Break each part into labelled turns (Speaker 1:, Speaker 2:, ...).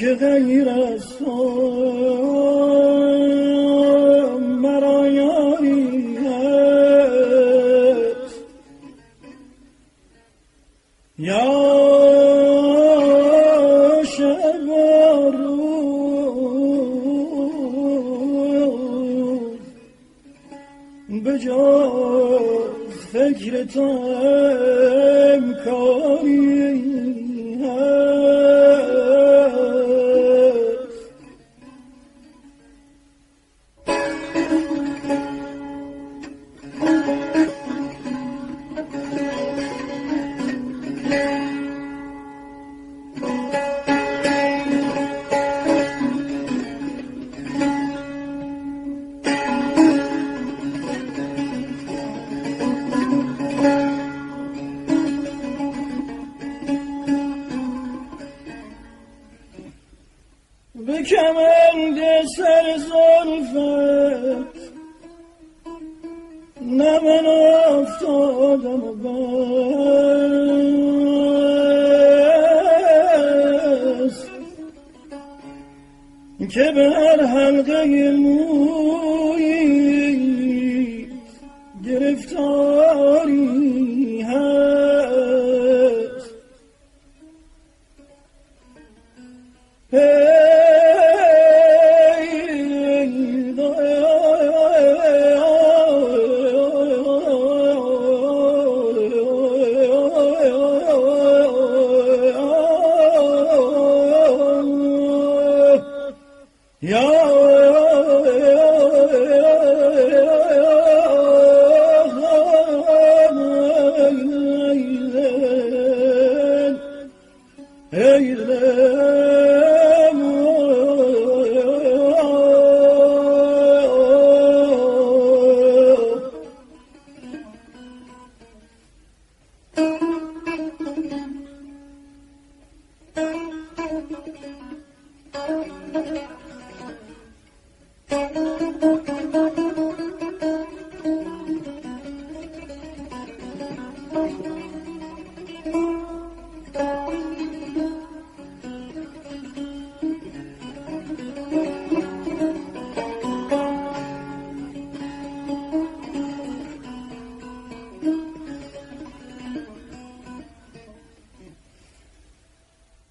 Speaker 1: که غیر از تو مرا یاری یا به جز فکر تو امکانی نه من افتادم بس. که به هر حلقه موی گرفتاری هست.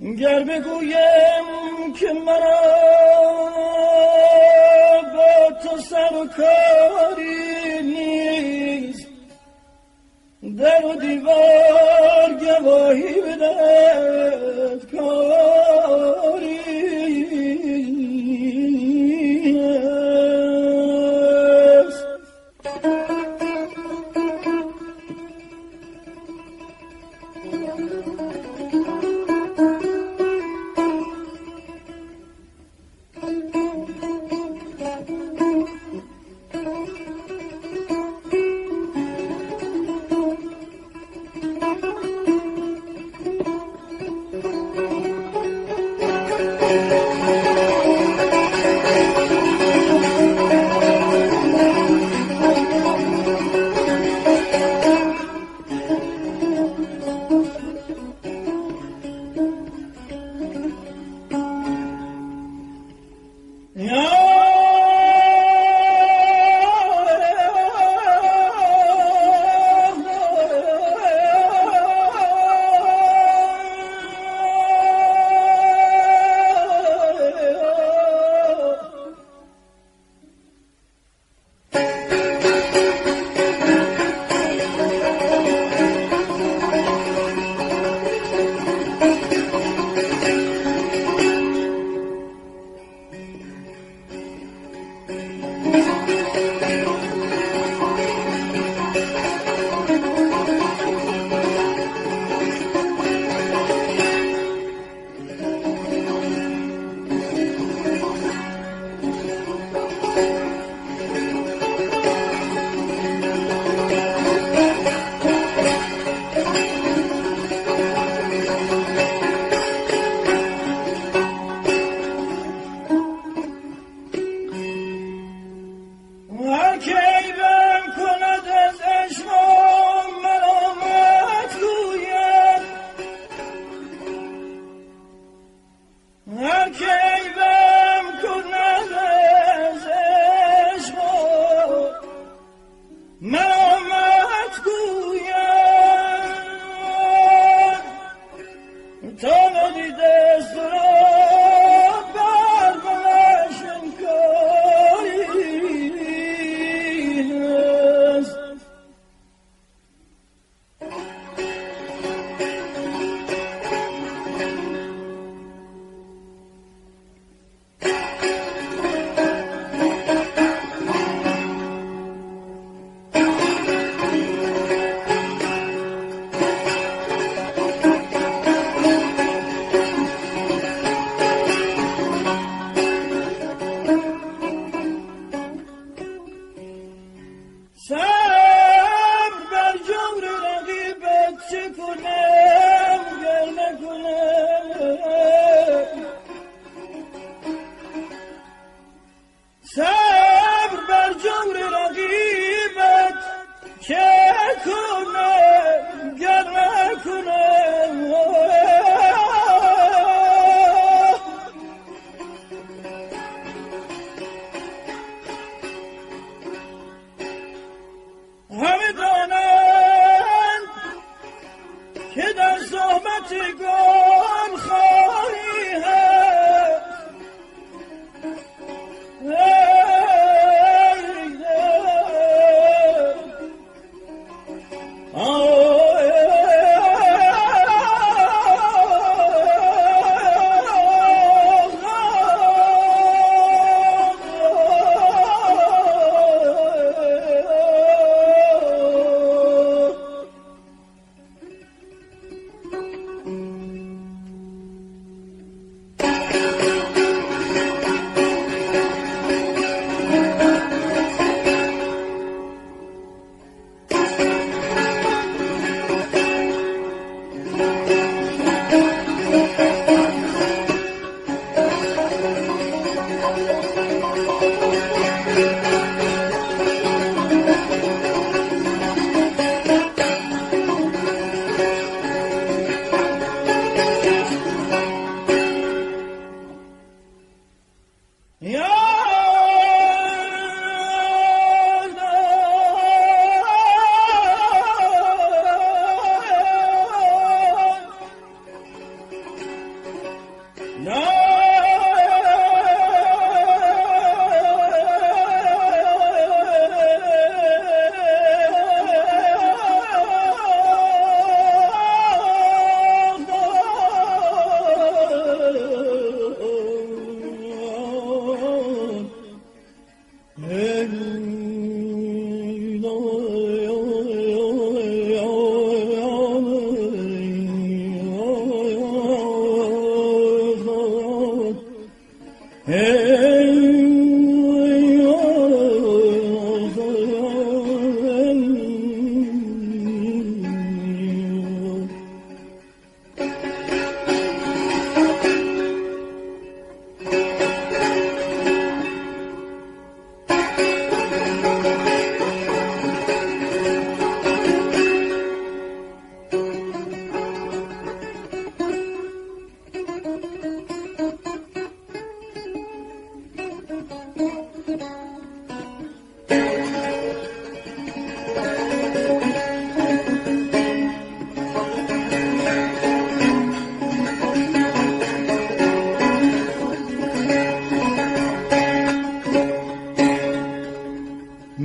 Speaker 1: گر بگویم که مرا با تو سر و کاری نیست در و دیوار گواهی بدهد کاری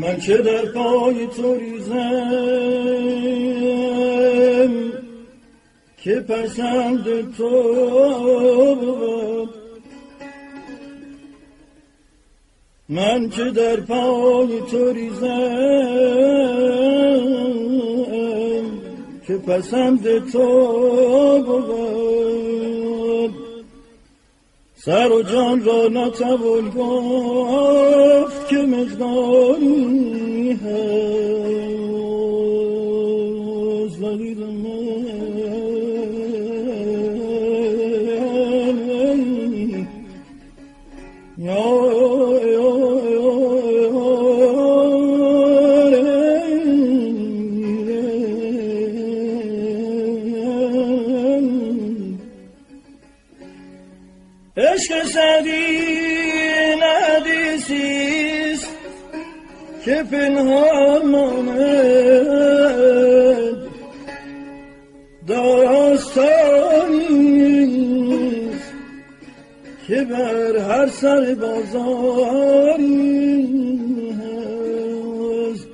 Speaker 1: من که در پای تو ریزم که پسند تو بود من که در پای تو ریزم که پسند تو بود سر و جان را نتوان گفت که مقداری هست. عشق سدین حدیثیست که پنهان ماند. داستانیست که بر هر سر بازاری هست